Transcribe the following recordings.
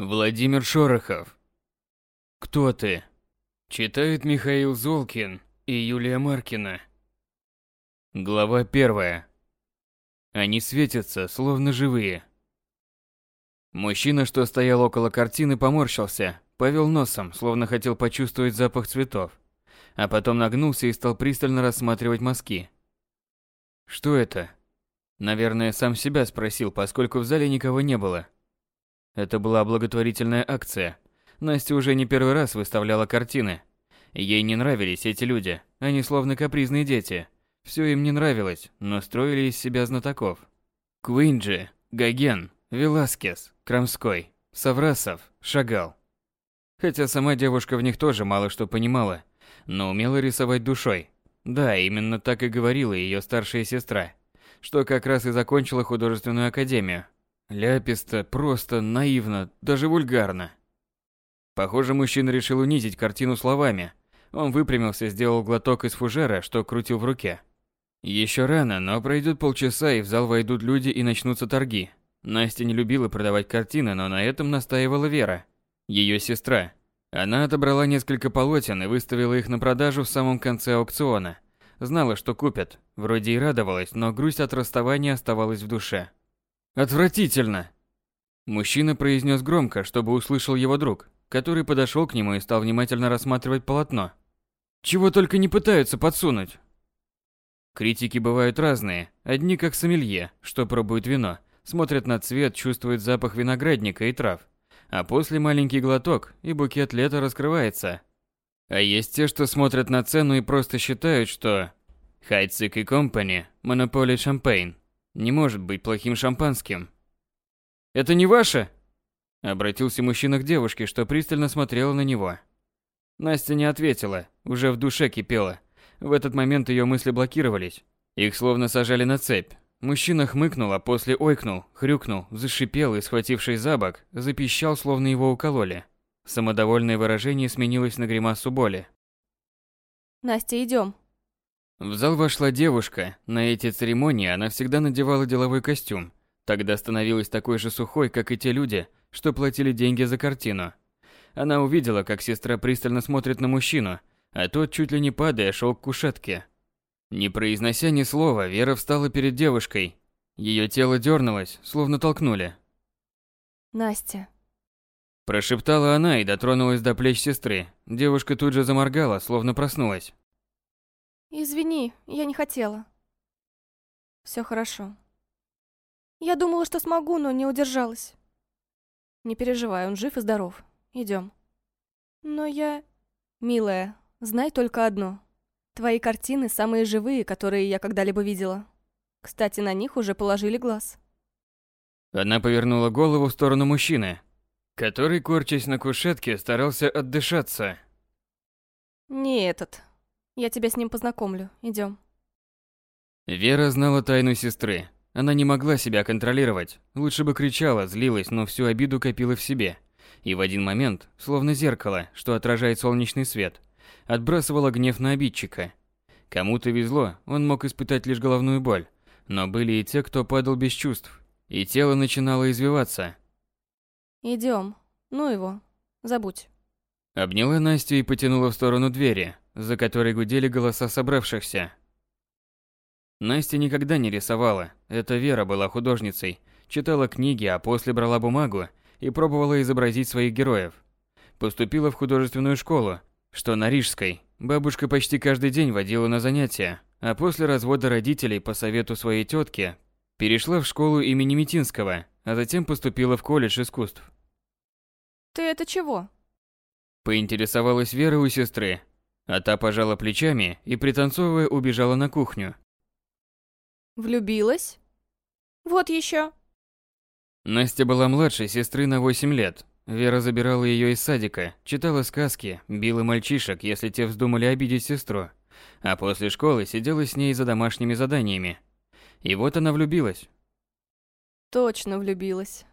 Владимир Шорохов. Кто ты? Читает Михаил Золкин и Юлия Маркина. Глава первая. Они светятся, словно живые. Мужчина, что стоял около картины, поморщился, повел носом, словно хотел почувствовать запах цветов, а потом нагнулся и стал пристально рассматривать мазки. Что это? Наверное, сам себя спросил, поскольку в зале никого не было. Это была благотворительная акция. Настя уже не первый раз выставляла картины. Ей не нравились эти люди, они словно капризные дети. Все им не нравилось, но строили из себя знатоков. Куинджи, Гоген, Веласкес, Крамской, Саврасов, Шагал. Хотя сама девушка в них тоже мало что понимала, но умела рисовать душой. Да, именно так и говорила ее старшая сестра, что как раз и закончила художественную академию. Ляписто, просто, наивно, даже вульгарно. Похоже, мужчина решил унизить картину словами. Он выпрямился, сделал глоток из фужера, что крутил в руке. Еще рано, но пройдет полчаса, и в зал войдут люди и начнутся торги. Настя не любила продавать картины, но на этом настаивала Вера, ее сестра. Она отобрала несколько полотен и выставила их на продажу в самом конце аукциона. Знала, что купят. Вроде и радовалась, но грусть от расставания оставалась в душе. Отвратительно. Мужчина произнес громко, чтобы услышал его друг, который подошел к нему и стал внимательно рассматривать полотно. Чего только не пытаются подсунуть. Критики бывают разные. Одни как сомелье, что пробуют вино, смотрят на цвет, чувствуют запах виноградника и трав. А после маленький глоток, и букет лета раскрывается. А есть те, что смотрят на цену и просто считают, что Хайцик и Компани, Монополи Шампейн не может быть плохим шампанским. «Это не ваше?» Обратился мужчина к девушке, что пристально смотрела на него. Настя не ответила, уже в душе кипела. В этот момент ее мысли блокировались. Их словно сажали на цепь. Мужчина хмыкнул, а после ойкнул, хрюкнул, зашипел и, схватившись за бок, запищал, словно его укололи. Самодовольное выражение сменилось на гримасу боли. «Настя, идем. В зал вошла девушка. На эти церемонии она всегда надевала деловой костюм. Тогда становилась такой же сухой, как и те люди, что платили деньги за картину. Она увидела, как сестра пристально смотрит на мужчину, а тот, чуть ли не падая, шел к кушетке. Не произнося ни слова, Вера встала перед девушкой. Ее тело дернулось, словно толкнули. «Настя». Прошептала она и дотронулась до плеч сестры. Девушка тут же заморгала, словно проснулась. Извини, я не хотела. Все хорошо. Я думала, что смогу, но не удержалась. Не переживай, он жив и здоров. Идем. Но я... Милая, знай только одно. Твои картины самые живые, которые я когда-либо видела. Кстати, на них уже положили глаз. Она повернула голову в сторону мужчины, который, корчась на кушетке, старался отдышаться. Не этот, я тебя с ним познакомлю. Идем. Вера знала тайну сестры. Она не могла себя контролировать. Лучше бы кричала, злилась, но всю обиду копила в себе. И в один момент, словно зеркало, что отражает солнечный свет, отбрасывала гнев на обидчика. Кому-то везло, он мог испытать лишь головную боль. Но были и те, кто падал без чувств. И тело начинало извиваться. Идем. Ну его. Забудь. Обняла Настю и потянула в сторону двери, за которой гудели голоса собравшихся. Настя никогда не рисовала, это Вера была художницей, читала книги, а после брала бумагу и пробовала изобразить своих героев. Поступила в художественную школу, что на Рижской. Бабушка почти каждый день водила на занятия, а после развода родителей по совету своей тетки перешла в школу имени Митинского, а затем поступила в колледж искусств. «Ты это чего?» Поинтересовалась Вера у сестры, а та пожала плечами и, пританцовывая, убежала на кухню. Влюбилась? Вот еще. Настя была младшей сестры на 8 лет. Вера забирала ее из садика, читала сказки, била мальчишек, если те вздумали обидеть сестру. А после школы сидела с ней за домашними заданиями. И вот она влюбилась. Точно влюбилась.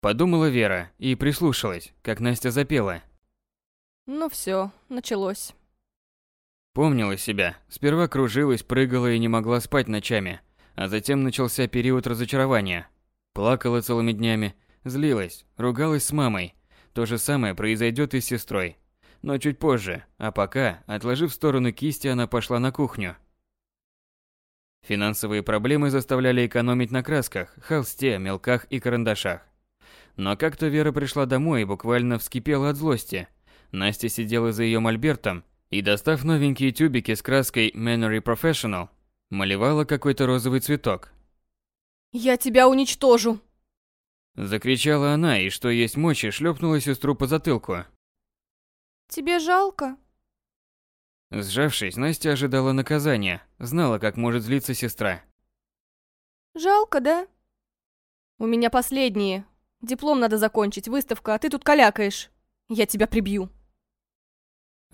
Подумала Вера и прислушалась, как Настя запела. Ну все, началось. Помнила себя. Сперва кружилась, прыгала и не могла спать ночами. А затем начался период разочарования. Плакала целыми днями, злилась, ругалась с мамой. То же самое произойдет и с сестрой. Но чуть позже, а пока, отложив в сторону кисти, она пошла на кухню. Финансовые проблемы заставляли экономить на красках, холсте, мелках и карандашах. Но как-то Вера пришла домой и буквально вскипела от злости. Настя сидела за ее мольбертом и, достав новенькие тюбики с краской Mannery Professional, малевала какой-то розовый цветок. «Я тебя уничтожу!» Закричала она и, что есть мочи, шлепнула сестру по затылку. «Тебе жалко?» Сжавшись, Настя ожидала наказания, знала, как может злиться сестра. «Жалко, да?» «У меня последние. Диплом надо закончить, выставка, а ты тут калякаешь. Я тебя прибью».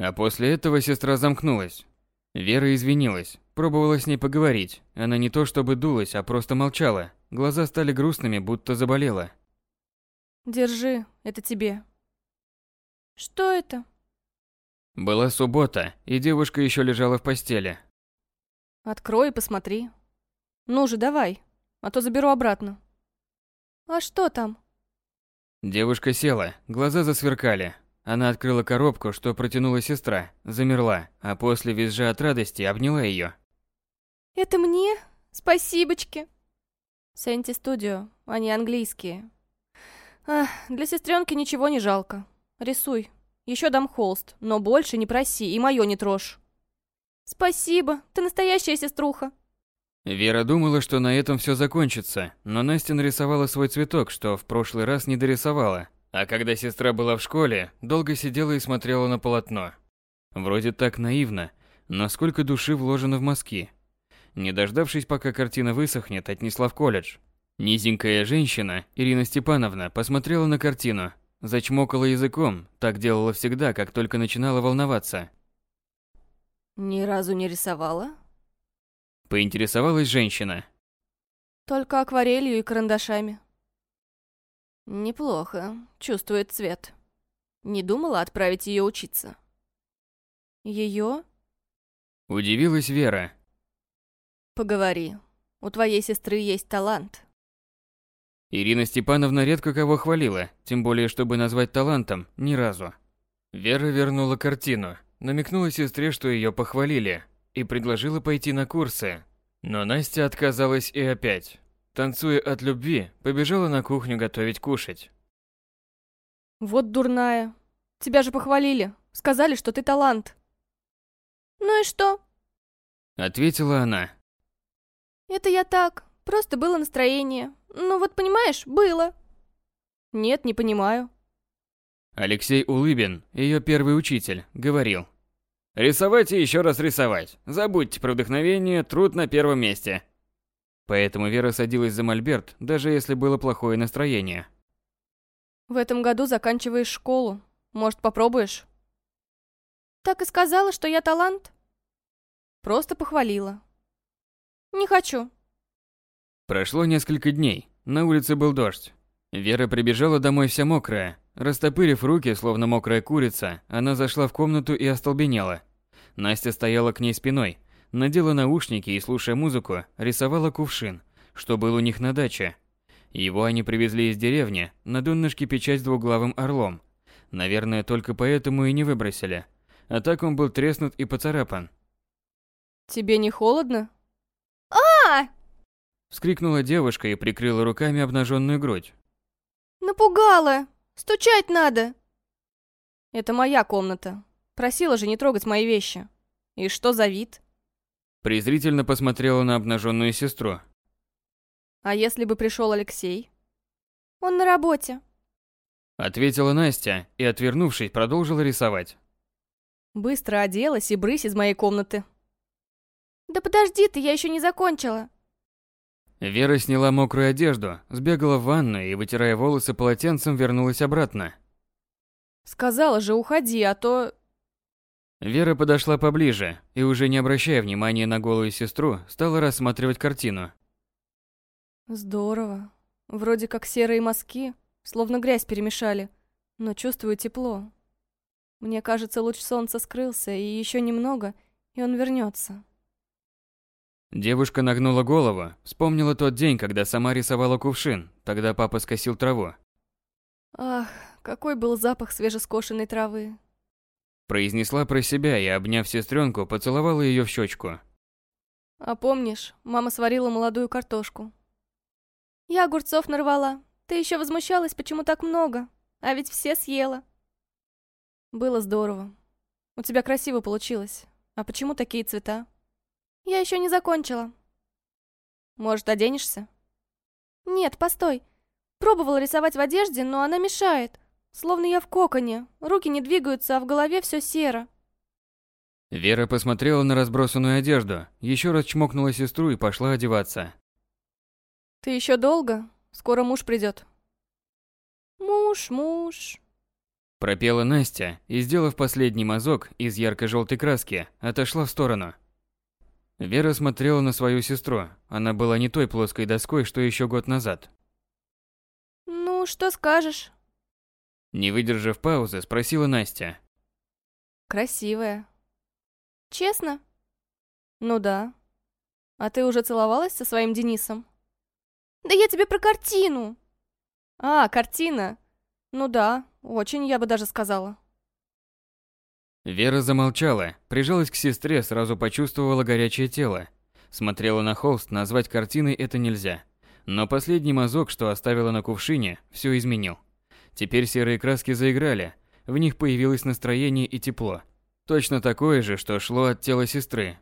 А после этого сестра замкнулась. Вера извинилась, пробовала с ней поговорить. Она не то чтобы дулась, а просто молчала. Глаза стали грустными, будто заболела. «Держи, это тебе». «Что это?» Была суббота, и девушка еще лежала в постели. «Открой и посмотри. Ну же, давай, а то заберу обратно». «А что там?» Девушка села, глаза засверкали. Она открыла коробку, что протянула сестра, замерла, а после визжа от радости обняла ее. «Это мне? Спасибочки!» Сенти Студио, они английские. Ах, для сестренки ничего не жалко. Рисуй. Еще дам холст, но больше не проси и мое не трожь. Спасибо, ты настоящая сеструха. Вера думала, что на этом все закончится, но Настя нарисовала свой цветок, что в прошлый раз не дорисовала. А когда сестра была в школе, долго сидела и смотрела на полотно. Вроде так наивно, но сколько души вложено в мазки. Не дождавшись, пока картина высохнет, отнесла в колледж. Низенькая женщина, Ирина Степановна, посмотрела на картину, зачмокала языком, так делала всегда, как только начинала волноваться. Ни разу не рисовала? Поинтересовалась женщина. Только акварелью и карандашами. Неплохо, чувствует цвет. Не думала отправить ее учиться. Ее? Удивилась Вера. Поговори. У твоей сестры есть талант. Ирина Степановна редко кого хвалила, тем более, чтобы назвать талантом, ни разу. Вера вернула картину, намекнула сестре, что ее похвалили, и предложила пойти на курсы. Но Настя отказалась и опять, танцуя от любви, побежала на кухню готовить кушать. Вот дурная. Тебя же похвалили. Сказали, что ты талант. Ну и что? Ответила она. Это я так. Просто было настроение. Ну вот понимаешь, было. Нет, не понимаю. Алексей Улыбин, ее первый учитель, говорил. Рисовать и еще раз рисовать. Забудьте про вдохновение, труд на первом месте. Поэтому Вера садилась за мольберт, даже если было плохое настроение. В этом году заканчиваешь школу. Может, попробуешь? Так и сказала, что я талант? Просто похвалила. Не хочу. Прошло несколько дней. На улице был дождь. Вера прибежала домой вся мокрая. Растопырив руки, словно мокрая курица, она зашла в комнату и остолбенела. Настя стояла к ней спиной, надела наушники и, слушая музыку, рисовала кувшин, что был у них на даче. Его они привезли из деревни, на донышке печать с двуглавым орлом. Наверное, только поэтому и не выбросили. А так он был треснут и поцарапан. Тебе не холодно? а Вскрикнула девушка и прикрыла руками обнаженную грудь. Напугала! Стучать надо! Это моя комната. Просила же не трогать мои вещи. И что за вид? Презрительно посмотрела на обнаженную сестру. А если бы пришел Алексей? Он на работе. Ответила Настя и, отвернувшись, продолжила рисовать. Быстро оделась и брысь из моей комнаты. Да подожди ты, я еще не закончила. Вера сняла мокрую одежду, сбегала в ванную и, вытирая волосы полотенцем, вернулась обратно. Сказала же, уходи, а то... Вера подошла поближе и, уже не обращая внимания на голую сестру, стала рассматривать картину. Здорово. Вроде как серые мазки, словно грязь перемешали, но чувствую тепло. Мне кажется, луч солнца скрылся, и еще немного, и он вернется. Девушка нагнула голову, вспомнила тот день, когда сама рисовала кувшин, тогда папа скосил траву. Ах, какой был запах свежескошенной травы. Произнесла про себя и, обняв сестренку, поцеловала ее в щечку. А помнишь, мама сварила молодую картошку. Я огурцов нарвала. Ты еще возмущалась, почему так много. А ведь все съела. Было здорово. У тебя красиво получилось. А почему такие цвета? Я еще не закончила. Может, оденешься? Нет, постой. Пробовала рисовать в одежде, но она мешает. Словно я в коконе. Руки не двигаются, а в голове все серо. Вера посмотрела на разбросанную одежду, еще раз чмокнула сестру и пошла одеваться. Ты еще долго? Скоро муж придет. Муж, муж. Пропела Настя и, сделав последний мазок из ярко-желтой краски, отошла в сторону. Вера смотрела на свою сестру. Она была не той плоской доской, что еще год назад. «Ну, что скажешь?» Не выдержав паузы, спросила Настя. «Красивая». «Честно?» «Ну да. А ты уже целовалась со своим Денисом?» «Да я тебе про картину!» «А, картина. Ну да, очень, я бы даже сказала». Вера замолчала, прижалась к сестре, сразу почувствовала горячее тело. Смотрела на холст, назвать картиной это нельзя. Но последний мазок, что оставила на кувшине, все изменил. Теперь серые краски заиграли, в них появилось настроение и тепло. Точно такое же, что шло от тела сестры.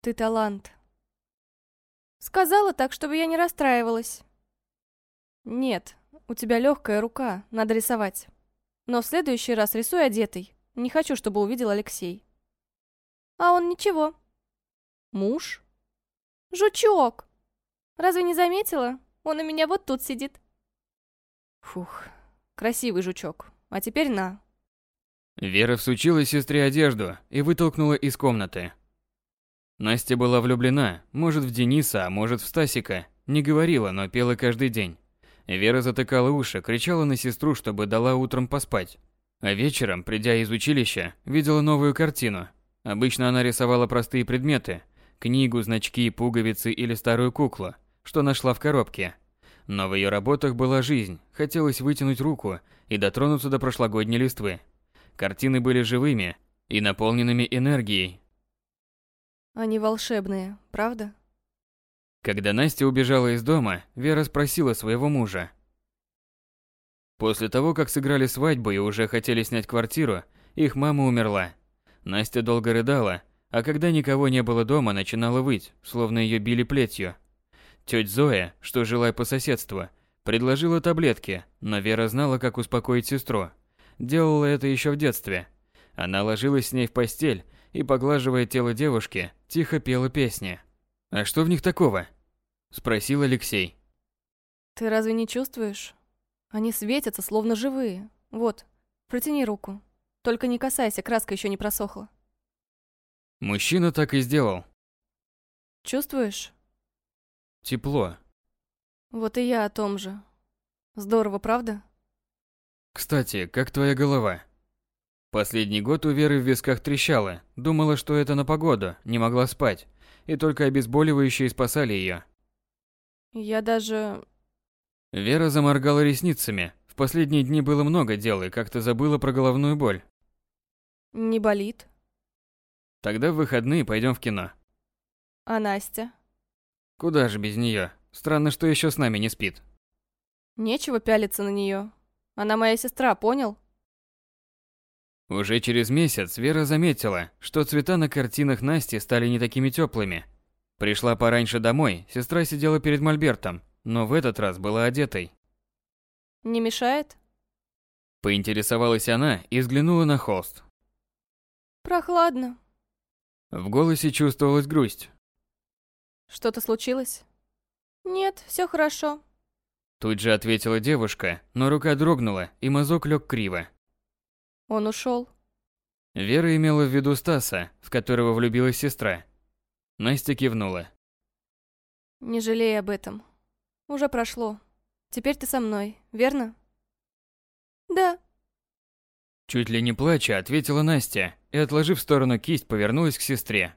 «Ты талант», Сказала так, чтобы я не расстраивалась. Нет, у тебя легкая рука, надо рисовать. Но в следующий раз рисуй одетый. Не хочу, чтобы увидел Алексей. А он ничего. Муж? Жучок! Разве не заметила? Он у меня вот тут сидит. Фух, красивый жучок. А теперь на. Вера всучила сестре одежду и вытолкнула из комнаты. Настя была влюблена, может в Дениса, а может в Стасика. Не говорила, но пела каждый день. Вера затыкала уши, кричала на сестру, чтобы дала утром поспать. А вечером, придя из училища, видела новую картину. Обычно она рисовала простые предметы – книгу, значки, пуговицы или старую куклу, что нашла в коробке. Но в ее работах была жизнь, хотелось вытянуть руку и дотронуться до прошлогодней листвы. Картины были живыми и наполненными энергией, они волшебные, правда? Когда Настя убежала из дома, Вера спросила своего мужа. После того, как сыграли свадьбу и уже хотели снять квартиру, их мама умерла. Настя долго рыдала, а когда никого не было дома, начинала выть, словно ее били плетью. Тетя Зоя, что жила по соседству, предложила таблетки, но Вера знала, как успокоить сестру. Делала это еще в детстве. Она ложилась с ней в постель и, поглаживая тело девушки, тихо пела песни. «А что в них такого?» – спросил Алексей. «Ты разве не чувствуешь? Они светятся, словно живые. Вот, протяни руку. Только не касайся, краска еще не просохла». Мужчина так и сделал. «Чувствуешь?» Тепло. Вот и я о том же. Здорово, правда? Кстати, как твоя голова? Последний год у Веры в висках трещало, думала, что это на погоду, не могла спать, и только обезболивающие спасали ее. Я даже... Вера заморгала ресницами. В последние дни было много дел и как-то забыла про головную боль. Не болит. Тогда в выходные пойдем в кино. А Настя? Куда же без нее? Странно, что еще с нами не спит. Нечего пялиться на нее. Она моя сестра, понял? Уже через месяц Вера заметила, что цвета на картинах Насти стали не такими теплыми. Пришла пораньше домой, сестра сидела перед мольбертом, но в этот раз была одетой. «Не мешает?» Поинтересовалась она и взглянула на холст. «Прохладно». В голосе чувствовалась грусть. «Что-то случилось?» «Нет, все хорошо». Тут же ответила девушка, но рука дрогнула, и мазок лег криво. Он ушел. Вера имела в виду Стаса, в которого влюбилась сестра. Настя кивнула. Не жалей об этом. Уже прошло. Теперь ты со мной, верно? Да. Чуть ли не плача, ответила Настя и, отложив в сторону кисть, повернулась к сестре.